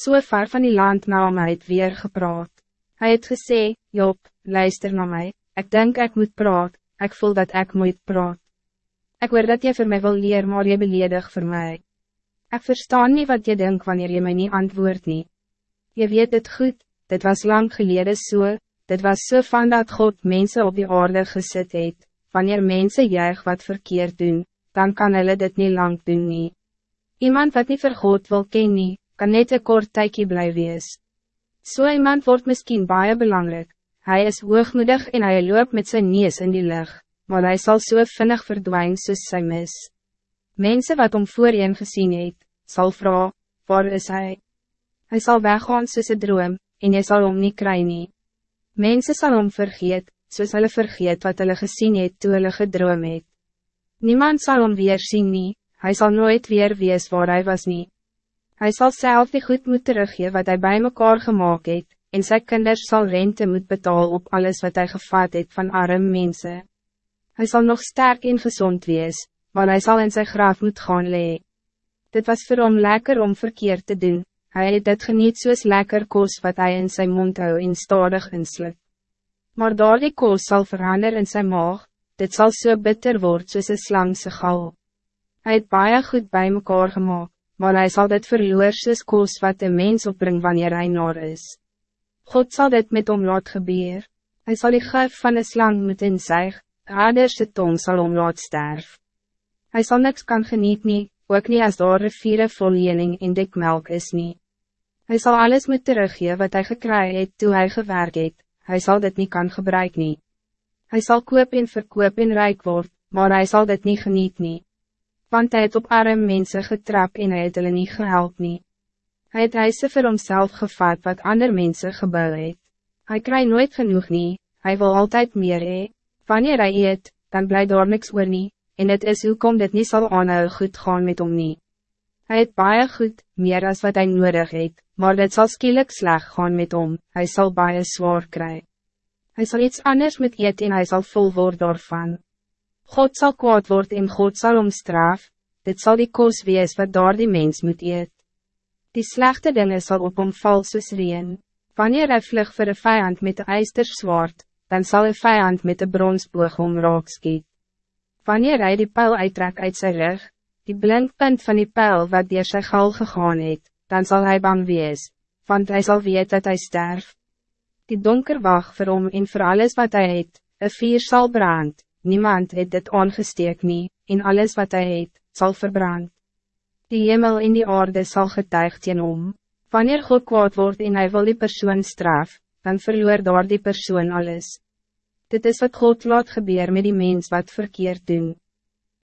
so ver van die land na hom het weer gepraat. Hij het gesê, Job, luister naar mij, ik denk ik moet praat, ik voel dat ik moet praat. Ik hoor dat je voor mij wil leer, maar je beledig voor mij. Ik verstaan niet wat je denkt wanneer je mij niet antwoordt niet. Je weet het goed, dit was lang geleden zo, so, dit was so van dat God mensen op die aarde gezet heeft. Wanneer mensen juich wat verkeerd doen, dan kan hulle dit niet lang doen nie. Iemand wat niet vir God wil ken nie, kan net een kort tykie bly wees. So iemand wordt misschien baie belangrijk. Hij is hoogmoedig en hij loopt met zijn neus in die lucht, maar hij zal zo so vinnig verdwijnen soos sy mis. Mensen wat om voorheen gezien het, zal vragen, waar is hij? Hij zal weggaan soos een droom, en jy zal om niet kry nie. Mensen zal om vergeet, soos hulle vergeet wat hulle gezien het toe hulle gedroom het. Niemand zal om weer zien hij zal nooit weer wees waar hij was niet. Hij zal zelf die goed moeten teruggeven wat hij bij mekaar gemaakt het, en sy kinders zal rente moet betalen op alles wat hij gevat het van arme mensen. Hij zal nog sterk en gezond wees, maar hij zal in zijn graf moet gaan lee. Dit was voor hom lekker om verkeerd te doen, hij het dit geniet soos lekker koos wat hij in zijn mond hou en stadig inslik. Maar daar die koos zal veranderen in zijn maag, dit zal zo so bitter worden soos een slangse gal. Hij het baie goed bij mekaar gemaakt, maar hij zal dit verloor soos koos wat de mens opbring wanneer hij naar is. God zal dit met hom laat gebeur. Hij zal die gif van de slang moet inzuig, aderse tong zal hom laat sterf. Hij zal niks kan geniet nie, ook niet als daar riviere vol jening en dik melk is nie. Hij zal alles moet teruggeven wat hij gekry het toe hy gewerk het, hy sal dit niet kan gebruik nie. Hij zal koop en verkoop en rijk word, maar hij zal dit niet geniet nie. Want hij het op arme mensen getrap en hy het hulle nie gehelp nie. Hij het huise vir homself gevat wat ander mensen gebouw het. Hy kry nooit genoeg nie, hy wil altijd meer hee. Wanneer hy eet, dan bly daar niks oor nie, en het is hoe kom dit nie sal aanhou goed gaan met hom nie. Hy het baie goed, meer as wat hij nodig het, maar dit zal skielik sleg gaan met hom, hy sal baie zwaar kry. Hy sal iets anders met eet en hy sal vol word daarvan. God zal kwaad worden en God zal omstraf, dit zal die koos wees wat daar die mens moet eet. Die slechte dingen zal op hom val soos reen. Wanneer hy vlug vir een vijand met de ijsterswaard, dan zal een vijand met de bronsboog om raak skiet. Wanneer hij die pijl uittrek uit zijn rug, die blinkpunt van die pijl wat door sy gal gegaan het, dan zal hij bang wees, want hij zal weet dat hij sterft. Die donker wacht vir hom en vir alles wat hij het, een vier zal brand, niemand het dit aangesteek nie, en alles wat hij het, zal verbrand. Die hemel in die aarde zal getuigd teen om. Wanneer God kwaad wordt en hij wil die persoon straf, dan verloor daar die persoon alles. Dit is wat God laat gebeur met die mens wat verkeerd doen.